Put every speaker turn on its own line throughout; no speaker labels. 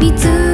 見つ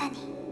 爱你。